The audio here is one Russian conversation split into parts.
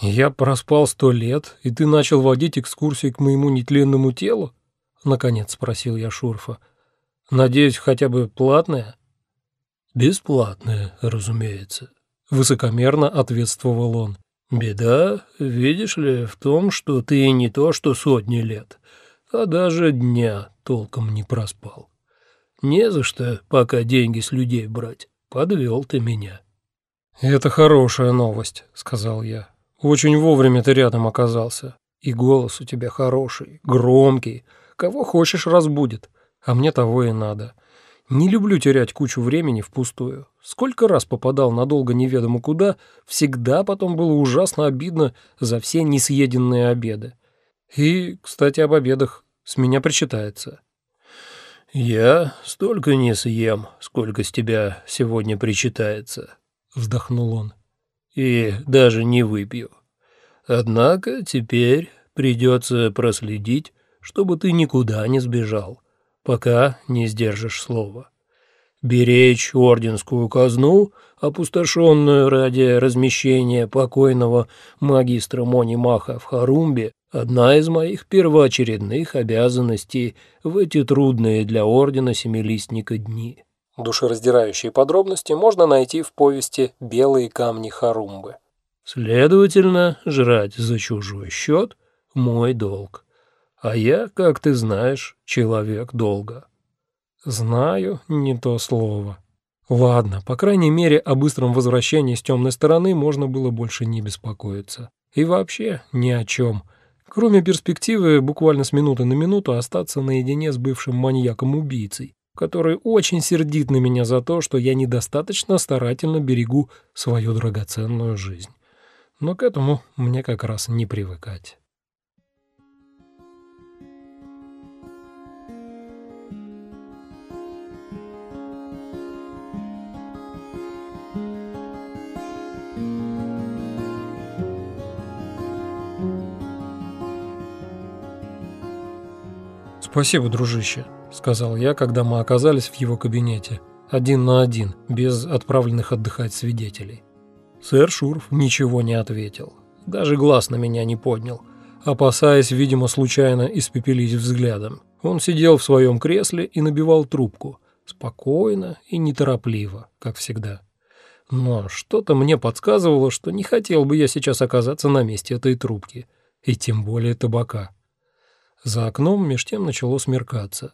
«Я проспал сто лет, и ты начал водить экскурсии к моему нетленному телу?» — наконец спросил я Шурфа. «Надеюсь, хотя бы платная?» «Бесплатная, разумеется», — высокомерно ответствовал он. «Беда, видишь ли, в том, что ты не то что сотни лет, а даже дня толком не проспал. Не за что пока деньги с людей брать. Подвел ты меня». «Это хорошая новость», — сказал я. «Очень вовремя ты рядом оказался. И голос у тебя хороший, громкий. Кого хочешь разбудит. А мне того и надо. Не люблю терять кучу времени впустую. Сколько раз попадал надолго неведомо куда, всегда потом было ужасно обидно за все несъеденные обеды. И, кстати, об обедах с меня причитается. «Я столько не съем, сколько с тебя сегодня причитается», — вздохнул он. «И даже не выпью. Однако теперь придется проследить, чтобы ты никуда не сбежал, пока не сдержишь слова. Беречь орденскую казну, опустошенную ради размещения покойного магистра Монимаха в Харумбе, одна из моих первоочередных обязанностей в эти трудные для ордена семилистника дни. Душераздирающие подробности можно найти в повести «Белые камни Харумбы». Следовательно, жрать за чужой счет – мой долг. А я, как ты знаешь, человек долга. Знаю, не то слово. Ладно, по крайней мере, о быстром возвращении с темной стороны можно было больше не беспокоиться. И вообще ни о чем – Кроме перспективы буквально с минуты на минуту остаться наедине с бывшим маньяком-убийцей, который очень сердит на меня за то, что я недостаточно старательно берегу свою драгоценную жизнь. Но к этому мне как раз не привыкать. «Спасибо, дружище», — сказал я, когда мы оказались в его кабинете, один на один, без отправленных отдыхать свидетелей. Сэр Шурф ничего не ответил, даже глаз на меня не поднял, опасаясь, видимо, случайно испепелить взглядом. Он сидел в своем кресле и набивал трубку, спокойно и неторопливо, как всегда. Но что-то мне подсказывало, что не хотел бы я сейчас оказаться на месте этой трубки, и тем более табака. За окном меж тем начало смеркаться.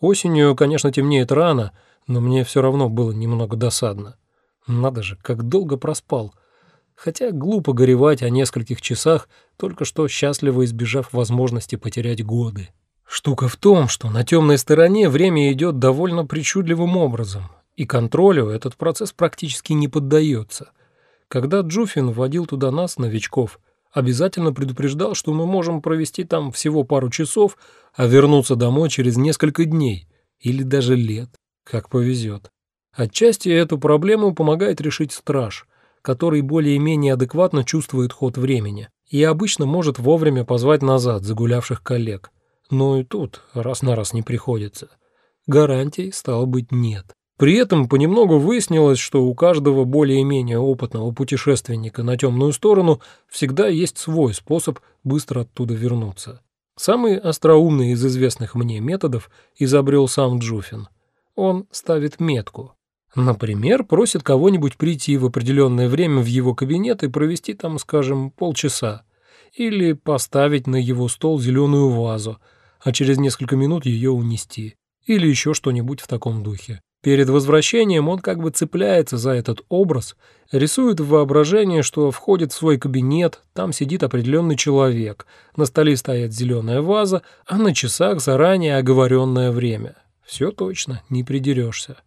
Осенью, конечно, темнеет рано, но мне все равно было немного досадно. Надо же, как долго проспал. Хотя глупо горевать о нескольких часах, только что счастливо избежав возможности потерять годы. Штука в том, что на темной стороне время идет довольно причудливым образом, и контролю этот процесс практически не поддается. Когда Джуфин вводил туда нас, новичков, обязательно предупреждал, что мы можем провести там всего пару часов, а вернуться домой через несколько дней или даже лет, как повезет. Отчасти эту проблему помогает решить страж, который более-менее адекватно чувствует ход времени и обычно может вовремя позвать назад загулявших коллег. Но и тут раз на раз не приходится. Гарантий, стало быть, нет. При этом понемногу выяснилось, что у каждого более-менее опытного путешественника на темную сторону всегда есть свой способ быстро оттуда вернуться. Самый остроумный из известных мне методов изобрел сам Джуфин. Он ставит метку. Например, просит кого-нибудь прийти в определенное время в его кабинет и провести там, скажем, полчаса. Или поставить на его стол зеленую вазу, а через несколько минут ее унести. Или еще что-нибудь в таком духе. Перед возвращением он как бы цепляется за этот образ, рисует в воображении, что входит в свой кабинет, там сидит определенный человек, на столе стоит зеленая ваза, а на часах заранее оговоренное время. Все точно, не придерешься.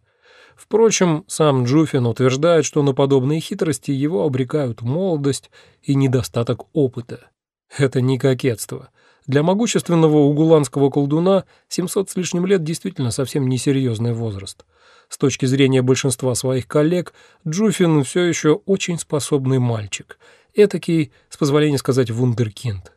Впрочем, сам Джуфин утверждает, что на подобные хитрости его обрекают молодость и недостаток опыта. Это не кокетство. Для могущественного угуланского колдуна 700 с лишним лет действительно совсем несерьезный возраст. С точки зрения большинства своих коллег, Джуфин все еще очень способный мальчик. Этакий, с позволения сказать, вундеркинд.